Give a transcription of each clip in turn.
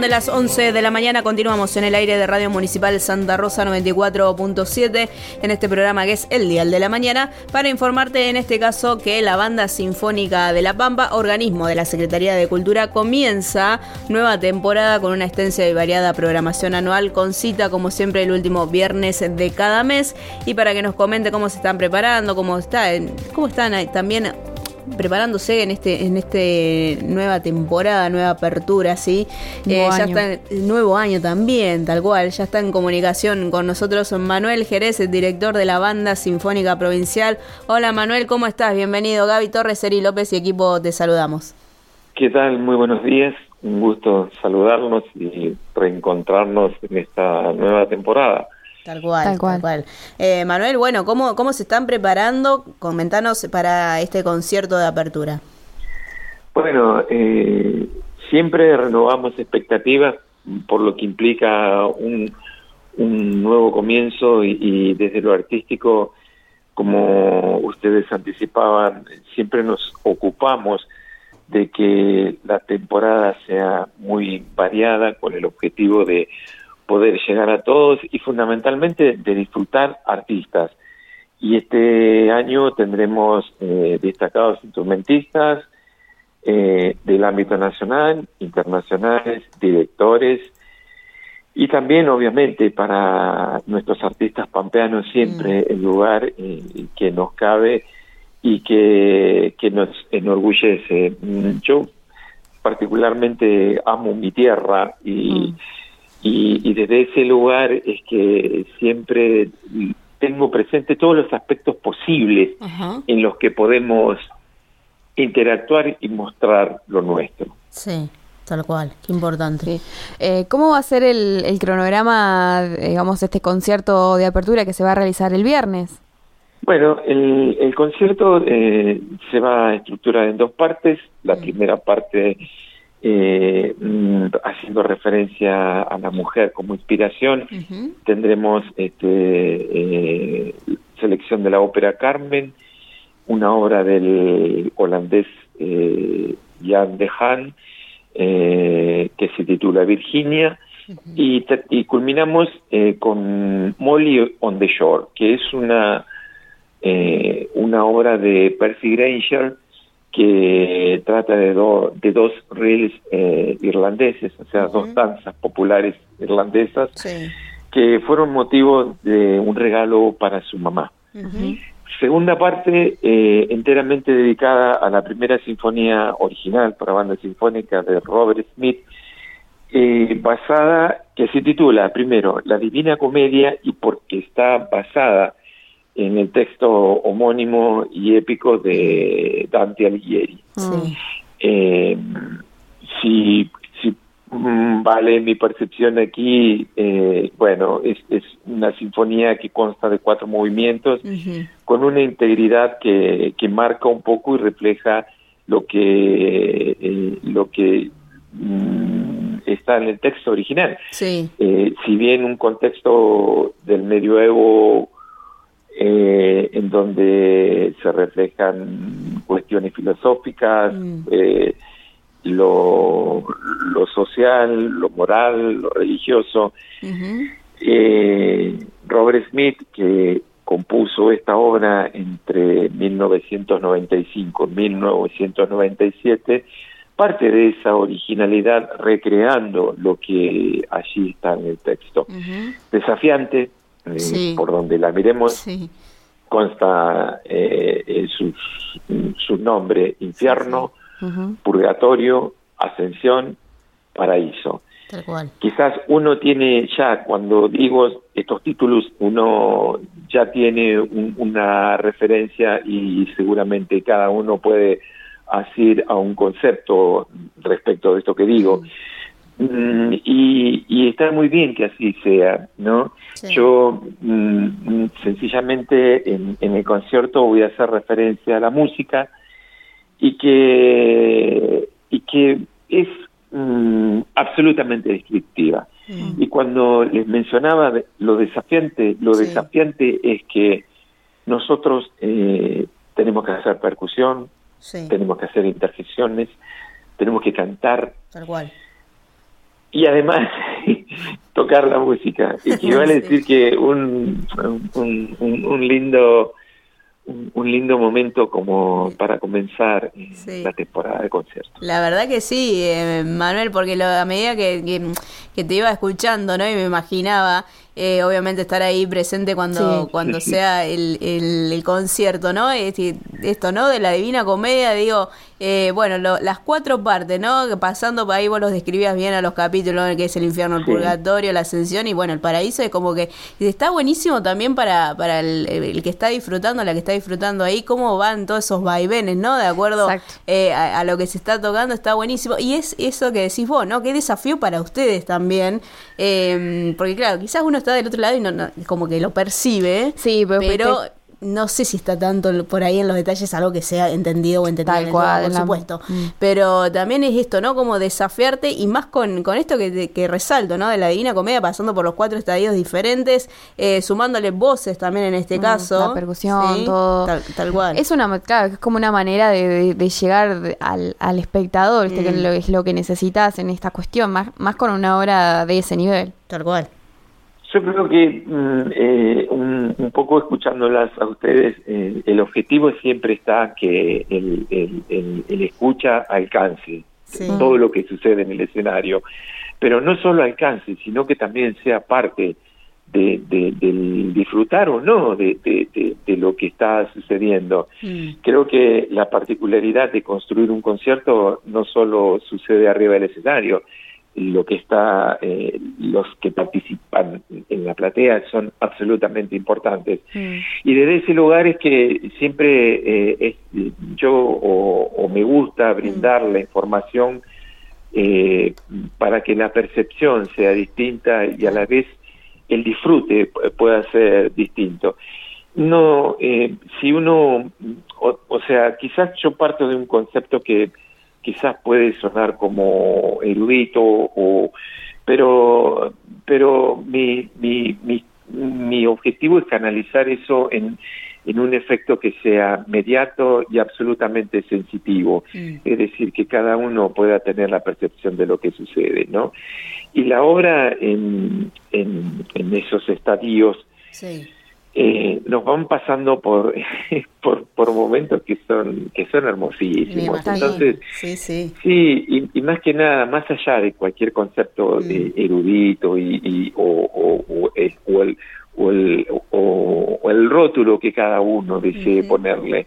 de las 11 de la mañana, continuamos en el aire de Radio Municipal Santa Rosa 94.7 en este programa que es El Dial de la Mañana para informarte en este caso que la Banda Sinfónica de La Pampa, organismo de la Secretaría de Cultura, comienza nueva temporada con una extensa y variada programación anual con cita como siempre el último viernes de cada mes. Y para que nos comente cómo se están preparando, cómo, está, cómo están también preparándose en este en este nueva temporada, nueva apertura, ¿sí? Eh, ya está nuevo año también, tal cual. Ya está en comunicación con nosotros Manuel Jerez, el director de la Banda Sinfónica Provincial. Hola Manuel, ¿cómo estás? Bienvenido. Gaby Torres, Eri López y equipo, te saludamos. ¿Qué tal? Muy buenos días. Un gusto saludarnos y reencontrarnos en esta nueva temporada. Tal cual, tal cual. Eh, Manuel, bueno, ¿cómo, ¿cómo se están preparando? Comentanos para este concierto de apertura. Bueno, eh, siempre renovamos expectativas por lo que implica un, un nuevo comienzo y, desde lo artístico, como ustedes anticipaban, siempre nos ocupamos de que la temporada sea muy variada con el objetivo de poder llegar a todos y fundamentalmente de disfrutar artistas. Y este año tendremos eh, destacados instrumentistas eh, del ámbito nacional, internacionales, directores, y también obviamente para nuestros artistas pampeanos siempre mm. el lugar eh, que nos cabe y que, que nos enorgullece. Yo particularmente amo mi tierra y... Mm y, desde ese lugar es que siempre tengo presente todos los aspectos posibles en los que podemos interactuar y mostrar lo nuestro. Sí. Tal cual, qué importante. Eh, ¿Cómo va a ser el, el, cronograma, digamos, este concierto de apertura que se va a realizar el viernes? Bueno, el, el concierto eh, se va a estructurar en dos partes. La primera parte eh, mm, haciendo referencia a la mujer como inspiración, tendremos este, eh, selección de la ópera Carmen, una obra del holandés eh, Jan de Haan, que se titula Virginia, y, y, culminamos con Molly on the Shore, que es una, una obra de Percy Granger, que trata de, de dos reels eh, irlandeses, o sea, dos danzas populares irlandesas, que fueron motivo de un regalo para su mamá. Segunda parte, eh, enteramente dedicada a la primera sinfonía original para banda sinfónica de Robert Smith, eh, basada, que se titula primero La Divina Comedia y porque está basada en el texto homónimo y épico de Dante Alighieri. Eh, si, si mm, vale mi percepción aquí, eh, bueno, es, es, una sinfonía que consta de cuatro movimientos con una integridad que, que marca un poco y refleja lo que eh, lo que mm, está en el texto original. Sí. si bien un contexto del medioevo eh, en donde se reflejan cuestiones filosóficas, mm. eh, lo, lo, social, lo moral, lo religioso. eh, Robert Smith, que compuso esta obra entre 1995 y 1997, parte de esa originalidad recreando lo que allí está en el texto. Desafiante, por donde la miremos, consta eh, su, su, nombre, infierno, purgatorio, ascensión, paraíso. Quizás uno tiene ya, cuando digo estos títulos, uno ya tiene una referencia y seguramente cada uno puede hacer a un concepto respecto de esto que digo. Mm, y, está muy bien que así sea, ¿no? Yo mm, sencillamente en, el concierto voy a hacer referencia a la música y que, y que es mm, absolutamente descriptiva. Y cuando les mencionaba lo desafiante, lo desafiante es que nosotros eh, tenemos que hacer percusión, tenemos que hacer interjecciones, tenemos que cantar. Tal cual y además tocar la música. Y que vale decir que un, un, un lindo un, lindo momento como para comenzar la temporada de conciertos. La verdad que sí, eh, Manuel, porque lo, a medida que, que, te iba escuchando, ¿no? Y me imaginaba eh, obviamente estar ahí presente cuando, cuando sea el, el, concierto, ¿no? Esto, ¿no? De la Divina Comedia, digo, eh, bueno, las cuatro partes, ¿no? Pasando por ahí vos los describías bien a los capítulos, que es el infierno, el purgatorio, la ascensión y bueno, el paraíso es como que está buenísimo también para, para el, que está disfrutando, la que está disfrutando ahí, cómo van todos esos vaivenes, ¿no? De acuerdo eh, a, lo que se está tocando, está buenísimo. Y es eso que decís vos, ¿no? Qué desafío para ustedes también, porque claro, quizás uno está del otro lado y no, como que lo percibe. Sí, pero, no sé si está tanto por ahí en los detalles algo que sea entendido o entendido, por supuesto. Mm. Pero también es esto, ¿no? Como desafiarte y más con, con esto que, que resalto, ¿no? De la Divina Comedia, pasando por los cuatro estadios diferentes, eh, sumándole voces también en este mm, caso. La percusión, todo. Tal, cual. Es una, claro, es como una manera de, llegar al, al espectador, que mm. es lo que necesitas en esta cuestión, más, más con una obra de ese nivel. Tal cual. Yo creo que mm, eh, un, poco escuchándolas a ustedes, eh, el objetivo siempre está que el, el, escucha alcance todo lo que sucede en el escenario, pero no solo alcance, sino que también sea parte de, del disfrutar o no de, de, lo que está sucediendo. Mm. Creo que la particularidad de construir un concierto no solo sucede arriba del escenario, lo que está, eh, los que participan en la platea son absolutamente importantes. Y desde ese lugar es que siempre eh, yo o, me gusta brindar mm. la información eh, para que la percepción sea distinta y a la vez el disfrute pueda ser distinto. No, si uno, o sea, quizás yo parto de un concepto que quizás puede sonar como erudito o pero pero mi, mi, mi, mi objetivo es canalizar eso en, en un efecto que sea mediato y absolutamente sensitivo, mm. es decir, que cada uno pueda tener la percepción de lo que sucede, ¿no? Y la obra en, en, en esos estadios sí eh, nos van pasando por, por, por momentos que son que son hermosísimos. entonces sí sí. sí y, más que nada más allá de cualquier concepto mm. erudito y, y o, o, el, o, el, o, el, o, el rótulo que cada uno desee ponerle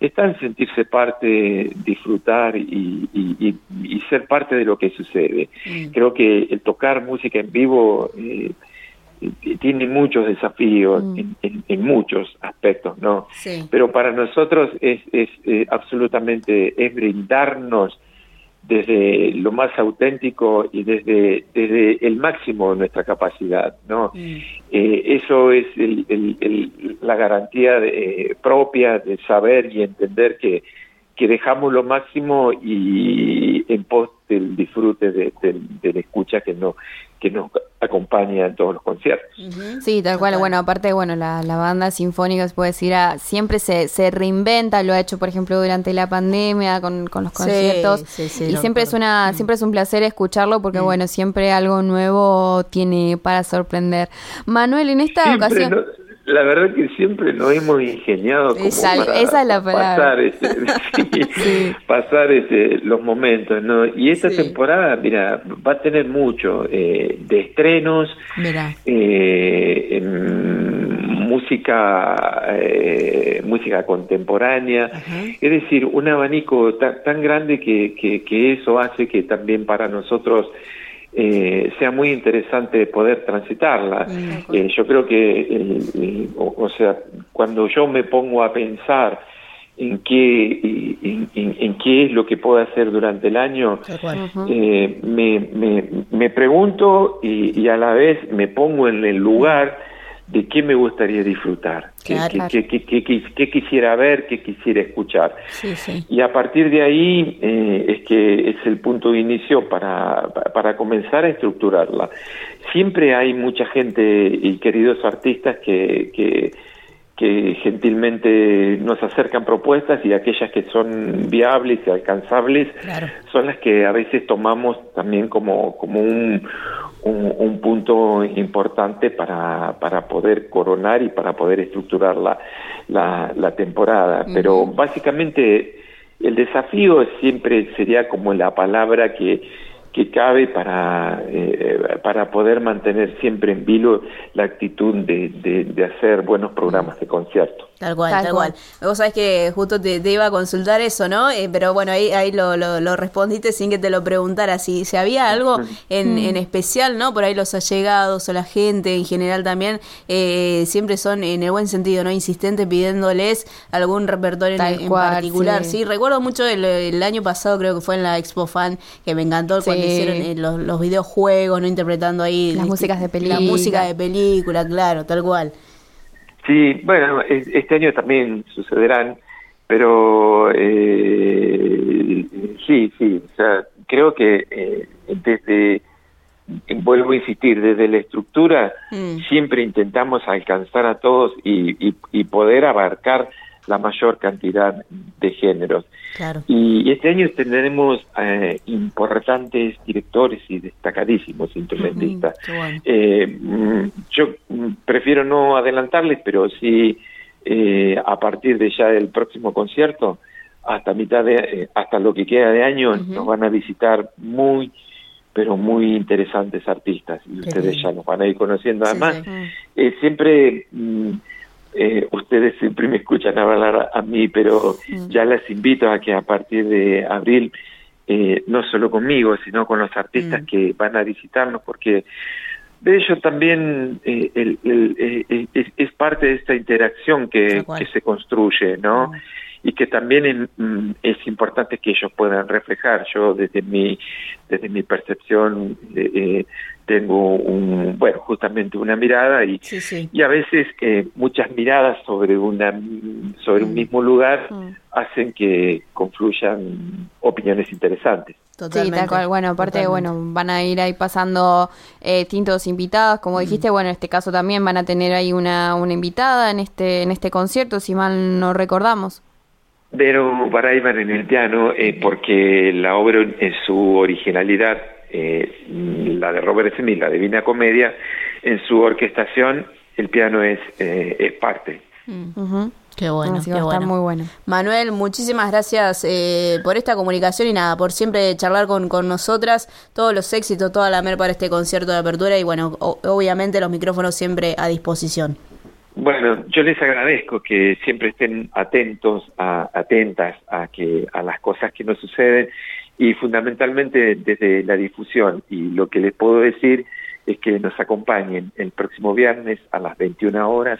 está en sentirse parte disfrutar y, y, y, ser parte de lo que sucede. Mm. creo que el tocar música en vivo eh, tiene muchos desafíos mm. en, muchos aspectos, ¿no? Pero para nosotros es, es eh, absolutamente, es brindarnos desde lo más auténtico y desde, desde el máximo de nuestra capacidad, ¿no? Mm. Eh, eso es la garantía de, propia de saber y entender que, que dejamos lo máximo y en pos del disfrute de, la escucha que no que nos acompaña en todos los conciertos. Sí, tal cual. Bueno, aparte, bueno, la, banda sinfónica, se puede decir, ah, siempre se, se reinventa, lo ha hecho, por ejemplo, durante la pandemia con, los conciertos. y siempre es una, siempre es un placer escucharlo porque, bueno, siempre algo nuevo tiene para sorprender. Manuel, en esta ocasión la verdad que siempre nos hemos ingeniado como para pasar, ese, pasar ese, los momentos, ¿no? Y esta temporada, mira, va a tener mucho eh, de estrenos, eh, música, eh, música contemporánea, es decir, un abanico tan, grande que, que, que eso hace que también para nosotros eh, sea muy interesante poder transitarla. Eh, yo creo que, o, sea, cuando yo me pongo a pensar en qué, en, qué es lo que puedo hacer durante el año, eh, me, me, me, pregunto y, y, a la vez me pongo en el lugar de qué me gustaría disfrutar, qué, quisiera ver, qué quisiera escuchar. Y a partir de ahí eh, es que es el punto de inicio para, para comenzar a estructurarla. Siempre hay mucha gente y queridos artistas que, que, que gentilmente nos acercan propuestas y aquellas que son viables y alcanzables son las que a veces tomamos también como, como un, un, punto importante para, para poder coronar y para poder estructurar la, la, temporada. Pero básicamente el desafío siempre sería como la palabra que que cabe para, eh, para poder mantener siempre en vilo la actitud de, de, hacer buenos programas de concierto. Tal cual, tal, cual. Vos sabés que justo te, iba a consultar eso, ¿no? Eh, pero bueno, ahí, ahí lo, lo, respondiste sin que te lo preguntara. Si, si había algo en, mm. en, especial, ¿no? Por ahí los allegados o la gente en general también eh, siempre son, en el buen sentido, ¿no? Insistentes pidiéndoles algún repertorio en, particular. Sí. recuerdo mucho el, año pasado, creo que fue en la Expo Fan, que me encantó cuando hicieron eh, los, los, videojuegos, ¿no? Interpretando ahí. Las músicas de película. La música de película, claro, tal cual. Sí, bueno, este año también sucederán, pero eh, sí, sí, o sea, creo que eh, desde, vuelvo a insistir, desde la estructura mm. siempre intentamos alcanzar a todos y, y poder abarcar la mayor cantidad de géneros. Y este año tendremos eh, importantes directores y destacadísimos instrumentistas. eh, mm, yo prefiero no adelantarles, pero sí eh, a partir de ya del próximo concierto, hasta mitad de, hasta lo que queda de año, nos van a visitar muy pero muy interesantes artistas y ustedes ya nos van a ir conociendo. Además, siempre mm, eh, ustedes siempre me escuchan hablar a mí, pero ya les invito a que a partir de abril, eh, no solo conmigo, sino con los artistas mm. que van a visitarnos, porque de ello también eh, es, parte de esta interacción que, se construye, ¿no? Mm. Y que también mm, es, importante que ellos puedan reflejar. Yo desde mi desde mi percepción eh, tengo un, bueno, justamente una mirada y, y a veces eh, muchas miradas sobre una sobre un mm. mismo lugar mm. hacen que confluyan opiniones interesantes. Sí, tal cual. Bueno, aparte, bueno, van a ir ahí pasando eh, distintos invitados, como mm. dijiste, bueno, en este caso también van a tener ahí una, una invitada en este en este concierto, si mal no recordamos. Pero Barayban en el piano, eh, porque la obra en su originalidad eh, la de Robert Smith, la Divina Comedia, en su orquestación el piano es, eh, es parte. Mm. Qué bueno, qué bueno. muy bueno. Manuel, muchísimas gracias eh, por esta comunicación y nada, por siempre charlar con, con nosotras, todos los éxitos, toda la mer para este concierto de apertura y bueno, obviamente los micrófonos siempre a disposición. Bueno, yo les agradezco que siempre estén atentos, a, atentas a que a las cosas que nos suceden y fundamentalmente desde la difusión. Y lo que les puedo decir es que nos acompañen el próximo viernes a las 21 horas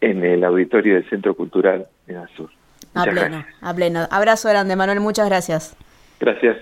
en el auditorio del Centro Cultural de Azul. A pleno, a pleno. Abrazo grande, Manuel, muchas gracias. Gracias.